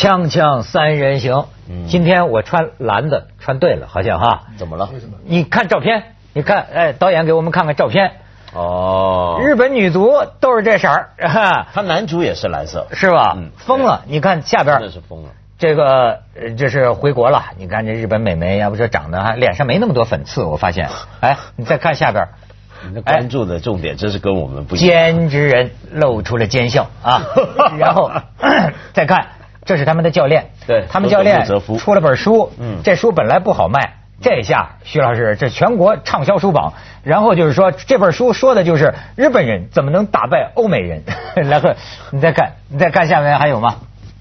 锵锵三人行，今天我穿蓝的穿对了，好像哈。怎么了？为什么你看照片，你看，哎，导演给我们看看照片。哦，日本女足都是这色儿，哈，他男主也是蓝色，是吧？嗯疯了！你看下边真的是疯了。这个呃这是回国了，你看这日本美眉，要不说长得还脸上没那么多粉刺，我发现。哎，你再看下边，你的关注的重点真是跟我们不一样。奸之人露出了奸笑啊，然后再看，这是他们的教练，对他们教练出了本书，嗯这书本来不好卖。这下，徐老师，这全国畅销书榜，然后就是说这本书说的就是日本人怎么能打败欧美人。然后，你再看，你再看下面还有吗？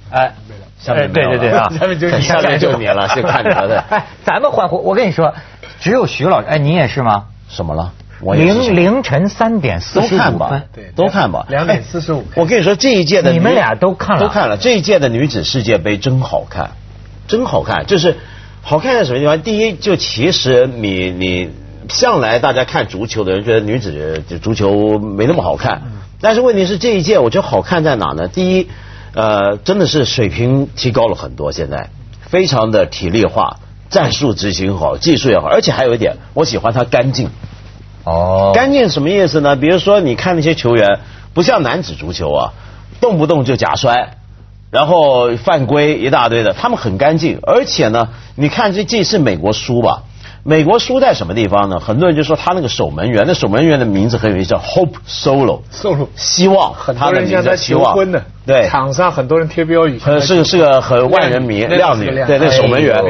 哎，下面对对对啊，下面就你下面就你了 是看着的哎，咱们欢呼，我跟你说，只有徐老师，哎，你也是吗？什么了？我凌凌晨三点四都看吧十五分，，对都看吧。两点四十五。我跟你说，这一届的你们俩都看了都看了。这一届的女子世界杯真好看，真好看。就是好看在什么地方？第一，就其实你你向来大家看足球的人觉得女子足球没那么好看，但是问题是这一届我觉得好看在哪呢？第一，呃，真的是水平提高了很多，现在非常的体力化。战术执行好，技术也好，而且还有一点，我喜欢它干净。哦，干净什么意思呢？比如说，你看那些球员，不像男子足球啊，动不动就假摔，然后犯规一大堆的，他们很干净。而且呢，你看这这是美国输吧？美国输在什么地方呢？很多人就说他那个守门员，那守门员的名字很有意思，叫 Hope Solo，Solo 希望，很多人向他字叫希望求婚的，对，场上很多人贴标语，呃，是个是个很万人迷那靓女，对，那守门员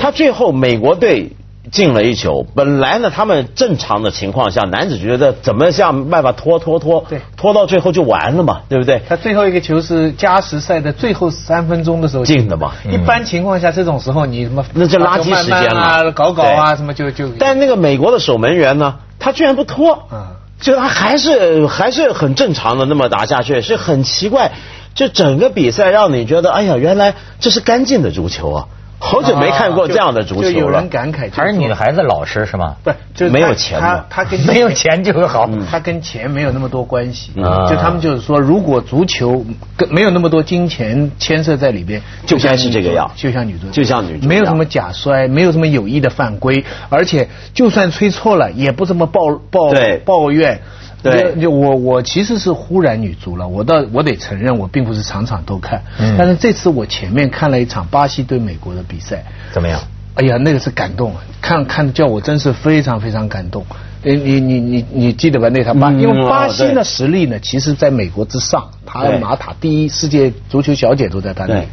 他最后美国队进了一球，本来呢，他们正常的情况下，男子觉得怎么想办法拖拖拖，对拖到最后就完了嘛，对不对？他最后一个球是加时赛的最后三分钟的时候进的嘛一般情况下，这种时候你什么那就垃圾时间了搞搞啊，什么就就。但那个美国的守门员呢，他居然不拖，嗯就他还是还是很正常的那么打下去，是很奇怪。就整个比赛让你觉得，哎呀，原来这是干净的足球啊！好久没看过这样的足球了。就有人。感慨，还是女孩子老实是吗？不就是没有钱他他跟 没有钱就好。他跟钱没有那么多关系，嗯。就他们就是说，如果足球跟没有那么多金钱牵涉在里边，就像是这个样。就像女足，就像女足没有什么假摔，没有什么有意的犯规，而且就算吹错了，也不这么抱抱抱怨。对就就我我其实是忽然女足了，我倒我得承认，我并不是场场都看，嗯但是这次我前面看了一场巴西对美国的比赛，怎么样？哎呀，那个是感动，啊！看看叫我真是非常非常感动。你你你你你记得吧？那场巴，嗯因为巴西的实力呢，其实在美国之上，他对马塔第一，世界足球小姐都在他那里对。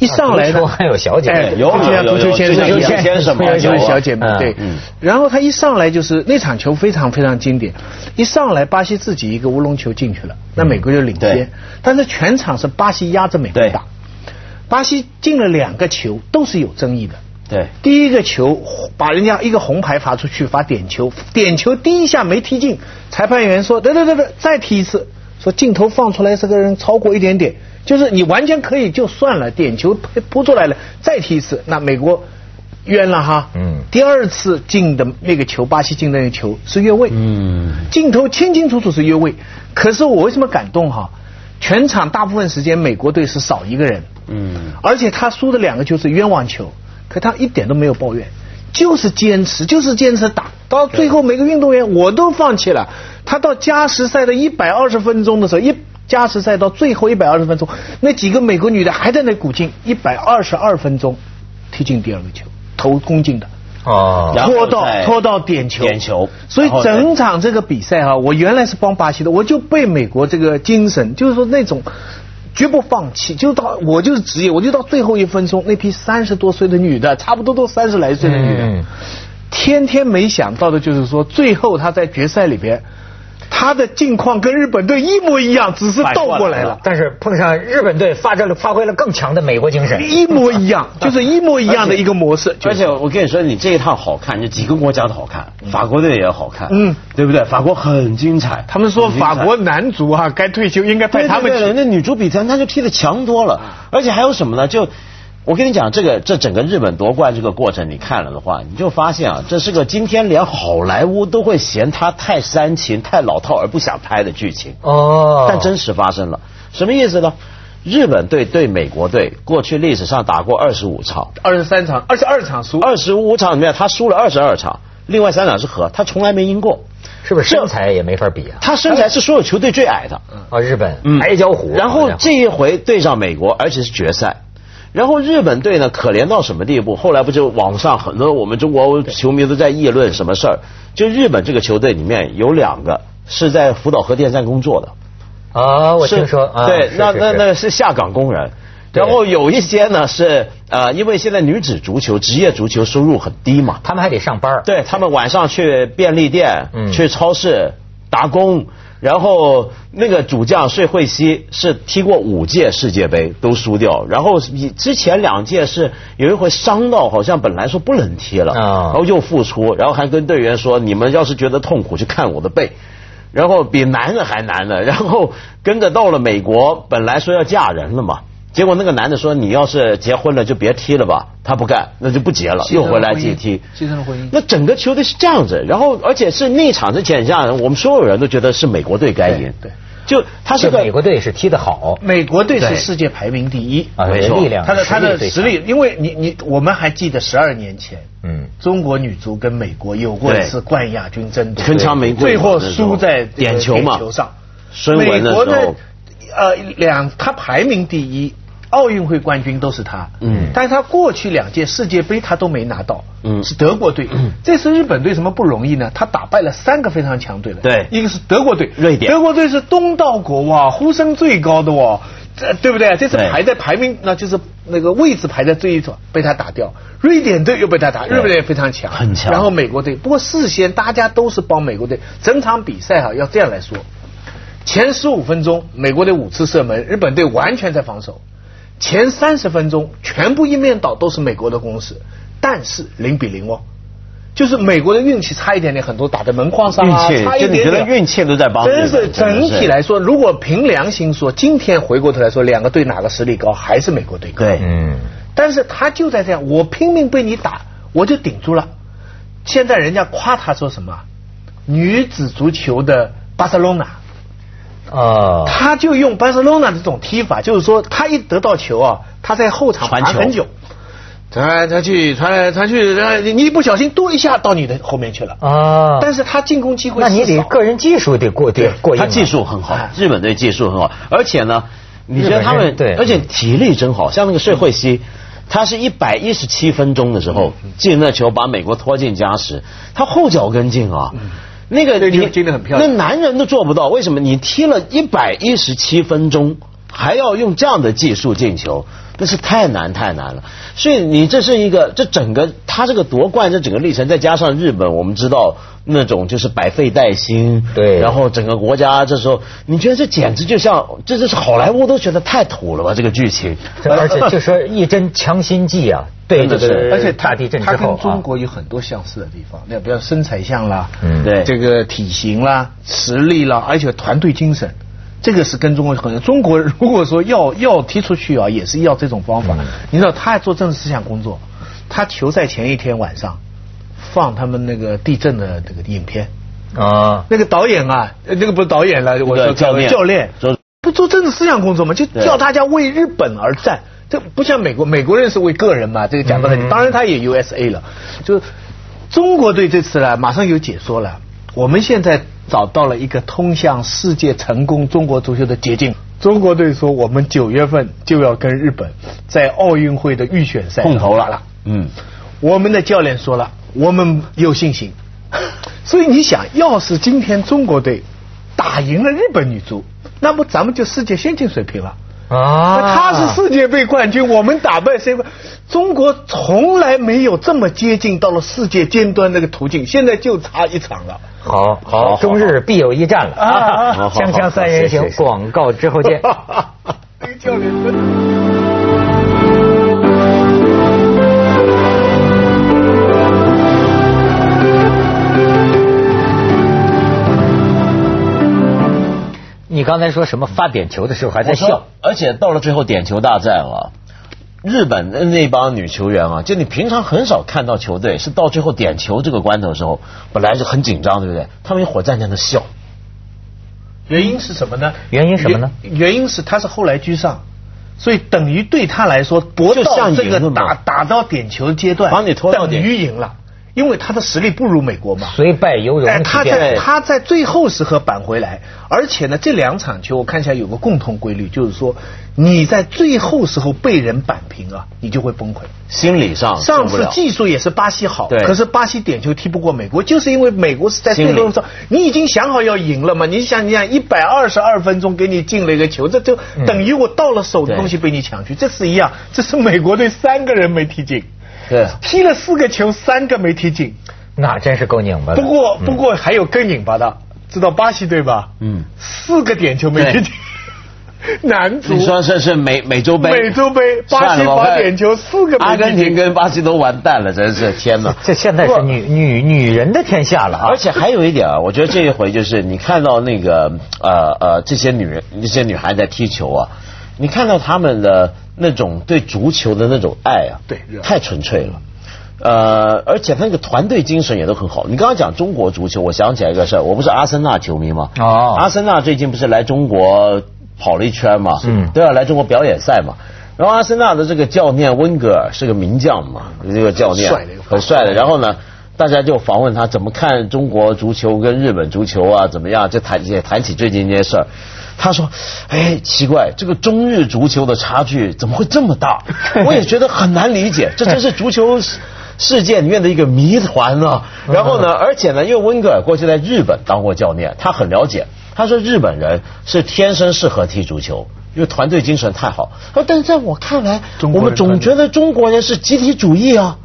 一上来呢还有小姐哎有就像足球有有先生有啊小姐妹对嗯。然后他一上来就是那场球非常非常经典，一上来巴西自己一个乌龙球进去了，那美国就领先，但是全场是巴西压着美国打，巴西进了两个球都是有争议的。对，第一个球把人家一个红牌罚出去，罚点球，点球第一下没踢进，裁判员说，对对对对，再踢一次，说镜头放出来这个人超过一点点，就是你完全可以就算了，点球扑扑出来了，再踢一次，那美国冤了哈。嗯第二次进的那个球，巴西进的那个球是越位。嗯，镜头清清楚楚是越位，可是我为什么感动哈？全场大部分时间美国队是少一个人，嗯，而且他输的两个球是冤枉球，可他一点都没有抱怨，就是坚持，就是坚持打，到最后每个运动员我都放弃了。他到加时赛的一百二十分钟的时候，一加时赛到最后一百二十分钟，那几个美国女的还在那鼓劲，一百二十二分钟踢进第二个球，投攻进的。哦。然后拖到拖到点球，点球。所以整场这个比赛啊，我原来是帮巴西的，我就被美国这个精神，就是说那种绝不放弃，就到我就是职业，我就到最后一分钟，那批三十多岁的女的，差不多都三十来岁的女的，嗯。天天没想到的就是说，最后她在决赛里边，她的境况跟日本队一模一样，只是倒过来了。但是碰上日本队发着了发挥了更强的美国精神，一模一样，就是一模一样的一个模式，而且我跟你说，你这一趟好看，就几个国家都好看，法国队也好看，嗯，对不对？法国很精彩，他们说法国男足啊，该退休应该派对他们去。对对那女足比咱那就踢的强多了，而且还有什么呢？就我跟你讲，这个这整个日本夺冠这个过程，你看了的话，你就发现啊，这是个今天连好莱坞都会嫌它太煽情、太老套而不想拍的剧情。哦但真实发生了，什么意思呢？日本队对美国队过去历史上打过二十五场，二十三场，二十二场输，二十五场里面他输了二十二场，另外三场是和，他从来没赢过。是不是身材也没法比啊？他身材是所有球队最矮的。啊，日本矮脚虎。然后这一回对上美国，而且是决赛。然后日本队呢，可怜到什么地步？后来不就网上很多我们中国球迷都在议论什么事儿？就日本这个球队里面有两个是在福岛核电站工作的。啊，我听说。对，那那那是下岗工人。然后有一些呢是呃，因为现在女子足球、职业足球收入很低嘛，他们还得上班。对他们晚上去便利店、去超市打工。然后那个主将税惠西是踢过五届世界杯都输掉，然后之前两届是有一回伤到，好像本来说不能踢了，然后又复出，然后还跟队员说：“你们要是觉得痛苦，去看我的背。”然后比男的还难的，然后跟着到了美国，本来说要嫁人了嘛。结果那个男的说：“你要是结婚了就别踢了吧。”他不干，那就不结了，又回来继续踢。牺牲了婚姻。那整个球队是这样子，然后而且是那场之前下，我们所有人都觉得是美国队该赢。对，就他是个美国队是踢得好，美国队是世界排名第一啊，没错，他的他的实力，因为你你我们还记得十二年前，嗯，中国女足跟美国有过一次冠亚军争夺，铿锵玫瑰，最后输在点球嘛，点球上。孙文的时候，呃，两他排名第一。奥运会冠军都是他，嗯，但是他过去两届世界杯他都没拿到，嗯，是德国队，嗯，这次日本队什么不容易呢？他打败了三个非常强队了，对，一个是德国队，瑞典，德国队是东道国哇，呼声最高的哦，这对不对？这次排在排名，那就是那个位置排在最一组，被他打掉。瑞典队又被他打，日本队非常强，很强。然后美国队，不过事先大家都是帮美国队，整场比赛哈要这样来说，前十五分钟美国队五次射门，日本队完全在防守。前三十分钟全部一面倒都是美国的攻势，但是零比零哦，就是美国的运气差一点点，很多打在门框上啊，差一点点，运气都在帮。真是整体来说，如果凭良心说，今天回过头来说，两个队哪个实力高，还是美国队高。对，嗯。但是他就在这样，我拼命被你打，我就顶住了。现在人家夸他说什么？女子足球的巴塞罗那。啊，他就用巴塞罗那这种踢法，就是说他一得到球啊，他在后场传很久，传来传去，传来传去，你你一不小心多一下到你的后面去了啊。但是他进攻机会，那你得个人技术得过得过他技术很好，日本队技术很好，而且呢，你觉得他们对，而且体力真好，像那个社会西，他是一百一十七分钟的时候进那球，把美国拖进加时，他后脚跟进啊。那个你踢得很漂亮，那男人都做不到，为什么？你踢了一百一十七分钟，还要用这样的技术进球，那是太难太难了。所以你这是一个，这整个他这个夺冠这整个历程，再加上日本，我们知道那种就是百废待兴，对，然后整个国家这时候，你觉得这简直就像，这就是好莱坞都觉得太土了吧？这个剧情，而且就说一针强心剂啊。对对对，而且大地震之后，他跟中国有很多相似的地方，那比如身材像啦，嗯，对，这个体型啦、实力啦，而且团队精神，这个是跟中国很。中国 如果说要要踢出去啊，也是要这种方法。你知道，他还做政治思想工作，他球赛前一天晚上放他们那个地震的那个影片。啊，那个导演啊，那个不是导演了，我说教练，教练。不做政治思想工作吗？就叫大家为日本而战。这不像美国，美国人是为个人嘛，这个讲到了，当然他也 USA 了，就是中国队这次呢，马上有解说了，我们现在找到了一个通向世界成功中国足球的捷径。中国队说，我们九月份就要跟日本在奥运会的预选赛碰头了。嗯，我们的教练说了，我们有信心。所以你想要是今天中国队打赢了日本女足，那么咱们就世界先进水平了。啊！他是世界杯冠军，我们打败谁？中国从来没有这么接近到了世界尖端那个途径，现在就差一场了。好，好，中日必有一战了。啊！锵锵三人行，广告之后见。那个教练真。你刚才说什么发点球的时候还在笑，而且到了最后点球大战啊，日本的那帮女球员啊，就你平常很少看到球队是到最后点球这个关头的时候，本来就很紧张，对不对？他们一伙站在那笑，原因是什么呢？原因什么呢？原因是他是后来居上，所以等于对他来说，搏就到这个打打到点球阶段，把你拖到等点于赢了，因为他的实力不如美国嘛。虽败犹荣哎，他在他在最后时刻扳回来，而且呢，这两场球我看起来有个共同规律，就是说你在最后时候被人扳平啊，你就会崩溃。心理上上次技术也是巴西好，可是巴西点球踢不过美国，就是因为美国是在最后的时候，你已经想好要赢了嘛？你想，你想一百二十二分钟给你进了一个球，这就等于我到了手的东西被你抢去，这是一样。这是美国队三个人没踢进，对踢了四个球，三个没踢进。那真是够拧巴的。不过不过还有更拧巴的，知道巴西队吧？嗯四个点球没踢进，男 足你说这是美美洲杯，美洲杯巴西罚点球四个没阿根廷跟巴西都完蛋了，真是天哪！这现在是女女女人的天下了啊！而且还有一点啊，我觉得这一回就是你看到那个呃呃这些女人这些女孩在踢球啊，你看到他们的那种对足球的那种爱啊，对太纯粹了。呃，而且他那个团队精神也都很好。你刚刚讲中国足球，我想起来一个事儿，我不是阿森纳球迷吗？哦阿森纳最近不是来中国跑了一圈嘛？嗯都要来中国表演赛嘛。然后阿森纳的这个教练温格尔是个名将嘛，这个教练很帅的。然后呢，大家就访问他怎么看中国足球跟日本足球啊，怎么样？就谈也谈起最近这些事儿。他说：“哎，奇怪，这个中日足球的差距怎么会这么大？我也觉得很难理解，这真是足球世世界里面的一个谜团啊。”然后呢，而且呢，因为温格尔过去在日本当过教练，他很了解。他说日本人是天生适合踢足球，因为团队精神太好。但是在我看来，我们总觉得中国人是集体主义啊。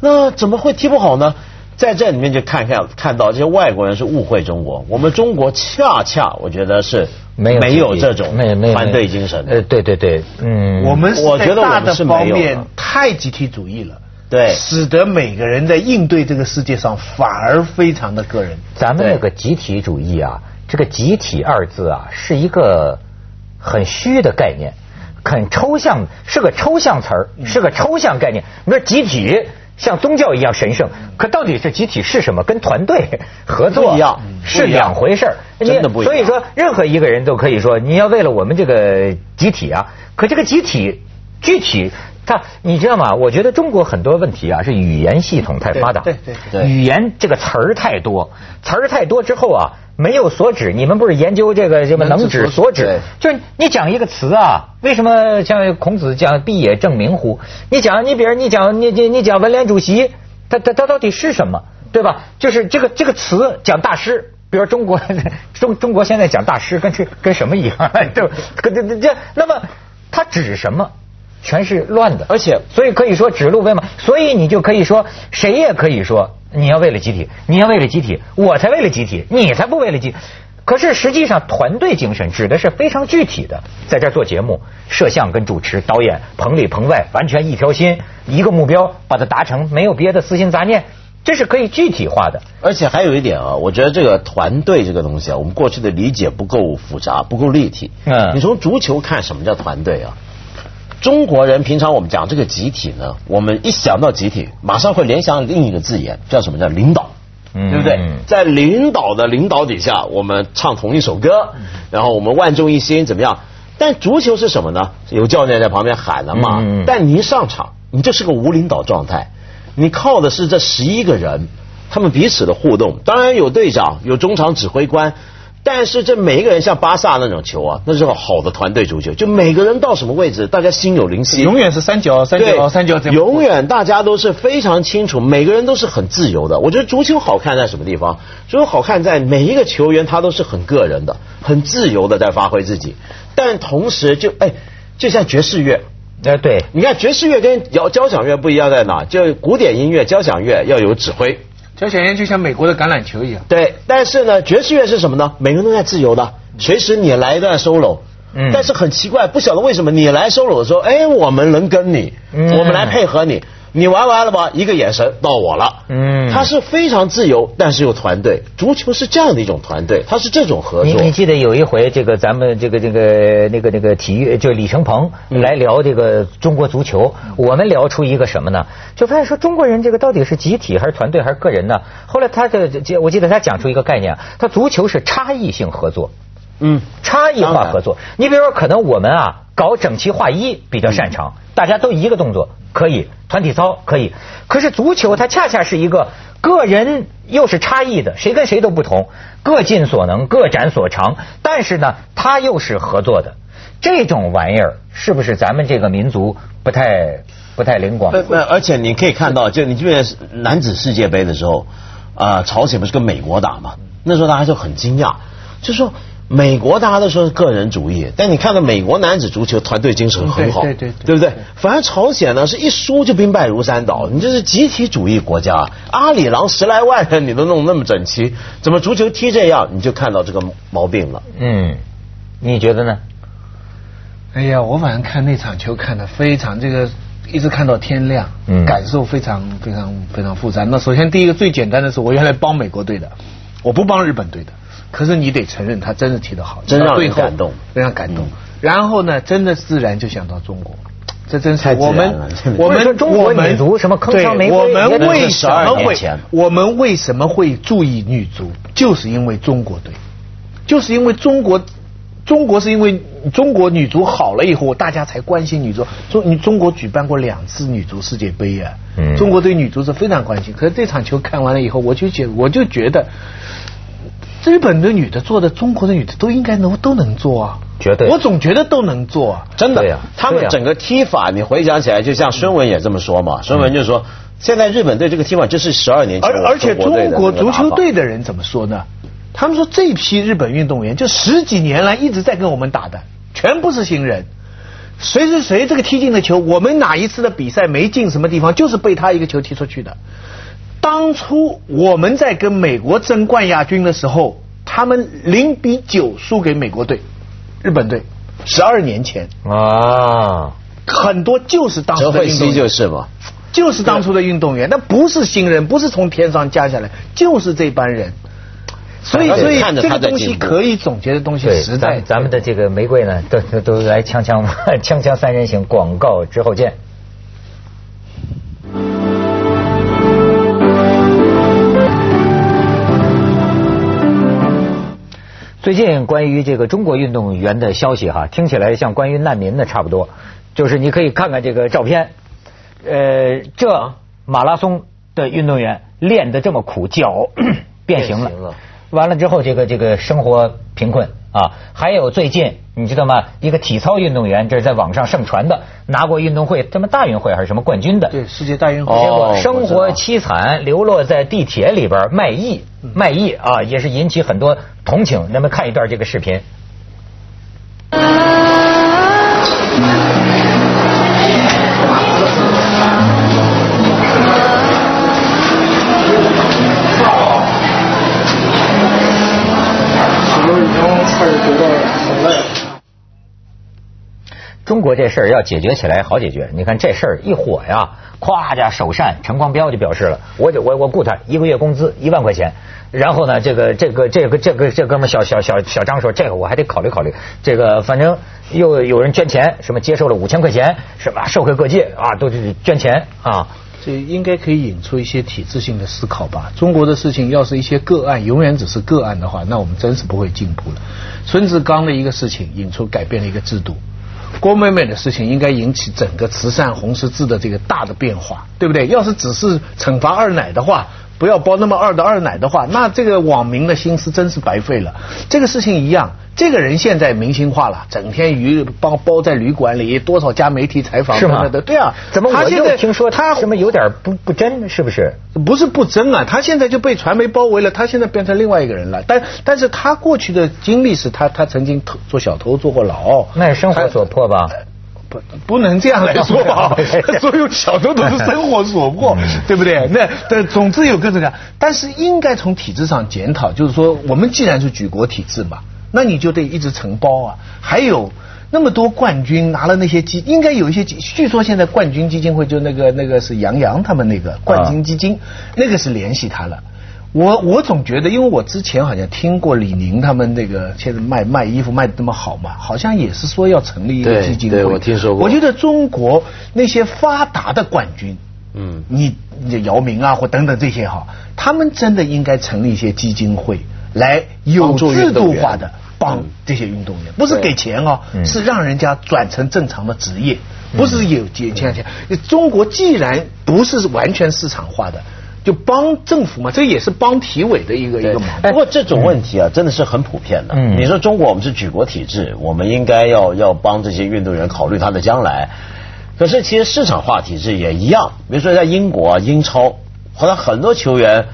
那怎么会踢不好呢？在这里面就看看看到这些外国人是误会中国，我们中国恰恰我觉得是没有没有这种没有没有团队精神。呃，对对对，嗯，我们我觉在大的得我们是没有方面太集体主义了，对使得每个人在应对这个世界上反而非常的个人。咱们那个集体主义啊，这个“集体”二字啊，是一个很虚的概念，很抽象，是个抽象词儿，是个抽象概念。你说集体像宗教一样神圣，可到底是集体是什么？跟团队合作一样是两回事儿。真的不一样所以说，任何一个人都可以说，你要为了我们这个集体啊，可这个集体具体。他，你知道吗？我觉得中国很多问题啊，是语言系统太发达，对对对对语言这个词儿太多，词儿太多之后啊，没有所指。你们不是研究这个什么能指所指对？就是你讲一个词啊，为什么像孔子讲“必也正名乎”？你讲你比如你讲你你你讲文联主席，他他他到底是什么？对吧？就是这个这个词讲大师。比如中国 中中国现在讲大师跟这跟什么一样？对吧？跟这这这，那么他指什么？全是乱的，而且所以可以说指鹿为马，所以你就可以说，谁也可以说，你要为了集体，你要为了集体，我才为了集体，你才不为了集。可是实际上，团队精神指的是非常具体的，在这儿做节目，摄像跟主持、导演棚里棚外完全一条心，一个目标把它达成，没有别的私心杂念，这是可以具体化的。而且还有一点啊，我觉得这个团队这个东西啊，我们过去的理解不够复杂，不够立体。嗯你从足球看什么叫团队啊？中国人平常我们讲这个集体呢，我们一想到集体，马上会联想另一个字眼，叫什么叫领导，嗯对不对？在领导的领导底下，我们唱同一首歌，然后我们万众一心，怎么样？但足球是什么呢？有教练在旁边喊了嘛，但你一上场，你就是个无领导状态，你靠的是这十一个人，他们彼此的互动。当然有队长，有中场指挥官，但是这每一个人像巴萨那种球啊，那是个好的团队足球，就每个人到什么位置，大家心有灵犀，永远是三角三角对，三角永远大家都是非常清楚，每个人都是很自由的。我觉得足球好看在什么地方？足球好看在每一个球员他都是很个人的、很自由的在发挥自己，但同时就哎，就像爵士乐。哎，对，你看爵士乐跟摇交响乐不一样在哪？就古典音乐、交响乐要有指挥，交响乐就像美国的橄榄球一样。对。但是呢，爵士乐是什么呢？每个人都在自由的，随时你来一段 solo。嗯但是很奇怪，不晓得为什么你来 solo 的时候，哎，我们能跟你，嗯我们来配合你。你玩完了吧？一个眼神到我了。嗯他是非常自由，但是有团队。足球是这样的一种团队，它是这种合作。你你记得有一回，这个咱们这个这个那个那个体育，就李承鹏嗯来聊这个中国足球，我们聊出一个什么呢？就发现说中国人这个到底是集体还是团队还是个人呢？后来他的这我记得他讲出一个概念，他足球是差异性合作。嗯差异化合作。你比如说，可能我们啊搞整齐划一比较擅长，大家都一个动作可以，团体操可以。可是足球它恰恰是一个个人又是差异的，谁跟谁都不同，各尽所能，各展所长。但是呢，它又是合作的。这种玩意儿是不是咱们这个民族不太不太灵光？而且你可以看到，就你记不记得男子世界杯的时候，啊、朝鲜不是跟美国打嘛？那时候大家就很惊讶，就说美国大家都说是个人主义，但你看到美国男子足球团队精神很好，对对对对不对？反而朝鲜呢是一输就兵败如山倒，你这是集体主义国家，阿里郎十来万人你都弄那么整齐，怎么足球踢这样？你就看到这个毛病了。嗯，你觉得呢？哎呀，我反正看那场球看的非常这个，一直看到天亮，嗯感受非常非常非常复杂。那首先第一个最简单的是，我原来帮美国队的，我不帮日本队的，可是你得承认他真的踢得好，真让人感动非常感动。嗯然后呢，真的自然就想到中国。这真是我们了我们中国女足什么铿锵玫瑰对我们为什么会我们为什么会注意女足，就是因为中国队，就是因为中国，中国是因为中国女足好了以后，大家才关心女足。中你中国举办过两次女足世界杯啊，嗯中国对女足是非常关心。可是这场球看完了以后，我就觉我就觉得，日本的女的做的，中国的女的都应该能都能做啊，绝对我总觉得都能做啊。真的，他们整个踢法，你回想起来，就像孙文也这么说嘛。孙文就说，现在日本队这个踢法就是十二年前而而且中国足球队的人怎么说呢？他们说这批日本运动员就十几年来一直在跟我们打的，全部是新人。谁谁谁这个踢进的球，我们哪一次的比赛没进什么地方，就是被他一个球踢出去的。当初我们在跟美国争冠亚军的时候，他们零比九输给美国队，日本队，十二年前，啊，很多就是当哲慧熙初的运动员。就是嘛。就是当初的运动员，那不是新人，不是从天上降下来，就是这班人。所以，所以这个东西可以总结的东西对，实在咱。咱们的这个玫瑰呢，都都都来锵锵锵锵三人行广告之后见。最近关于这个中国运动员的消息哈，听起来像关于难民的差不多，就是你可以看看这个照片，呃，这马拉松的运动员练得这么苦，脚变形了完了之后这个这个生活贫困啊，还有最近你知道吗？一个体操运动员，这是在网上盛传的，拿过运动会什么大运会还是什么冠军的，对世界大运会，哦结果生活凄惨，流落在地铁里边卖艺，卖艺啊，也是引起很多同情。咱们看一段这个视频。中国这事儿要解决起来好解决，你看这事儿一火呀，咵家首善陈光标就表示了，我就我我雇他一个月工资一万块钱，然后呢，这个这个这个这个这哥们儿小小小小张说，这个我还得考虑考虑，这个反正又有人捐钱，什么接受了五千块钱，什么社会各界啊都是捐钱啊，这应该可以引出一些体制性的思考吧。中国的事情要是一些个案，永远只是个案的话，那我们真是不会进步了。孙志刚的一个事情引出改变了一个制度，郭美美的事情应该引起整个慈善红十字的这个大的变化，对不对？要是只是惩罚二奶的话。不要包那么二的二奶的话，那这个网民的心思真是白费了。这个事情一样，这个人现在明星化了，整天于包包在旅馆里，多少家媒体采访是吗对啊，怎么我他现在又听说他什么有点不不真，是不是？不是不真啊，他现在就被传媒包围了，他现在变成另外一个人了。但但是他过去的经历是他他曾经偷做小偷做过牢，那是生活所迫吧？不不能这样来说吧，所有小偷都是生活所迫，对不对？那但总之有各种各样，但是应该从体制上检讨，就是说我们既然是举国体制嘛，那你就得一直承包啊，还有。那么多冠军拿了那些基，应该有一些基。据说现在冠军基金会就那个那个是杨洋他们那个冠军基金，那个是联系他了。我我总觉得，因为我之前好像听过李宁他们那个现在卖卖衣服卖的那么好嘛，好像也是说要成立一个基金会。对我听说过。我觉得中国那些发达的冠军，嗯你你姚明啊或等等这些哈，他们真的应该成立一些基金会，来有制度化的帮这些运动员，不是给钱哦，嗯是让人家转成正常的职业，不是有钱钱钱。中国既然不是完全市场化的，就帮政府嘛，这也是帮体委的一个一个忙。不过这种问题啊，真的是很普遍的。嗯你说中国我们是举国体制，我们应该要要帮这些运动员考虑他的将来。可是其实市场化体制也一样，比如说在英国啊、英超，好像很多球员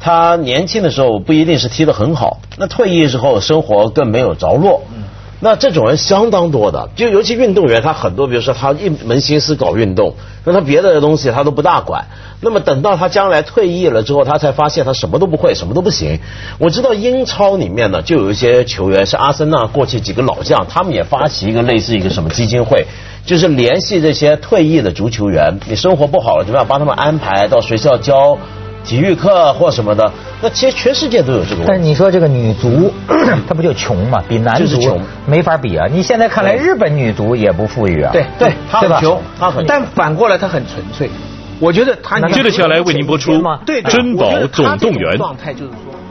他年轻的时候不一定是踢得很好，那退役之后生活更没有着落。那这种人相当多的，就尤其运动员，他很多，比如说他一门心思搞运动，那他别的东西他都不大管。那么等到他将来退役了之后，他才发现他什么都不会，什么都不行。我知道英超里面呢，就有一些球员是阿森纳过去几个老将，他们也发起一个类似一个什么基金会，就是联系这些退役的足球员，你生活不好了，怎么样帮他们安排到学校教体育课或什么的。那其实全世界都有这个。但是你说这个女足，她不就穷嘛，比男足就是穷没法比啊。你现在看来，日本女足也不富裕啊。对对他对吧很穷，她很穷但反过来她很纯粹，我觉得他那接着下来为您播出吗对对珍宝总动员状态就是说。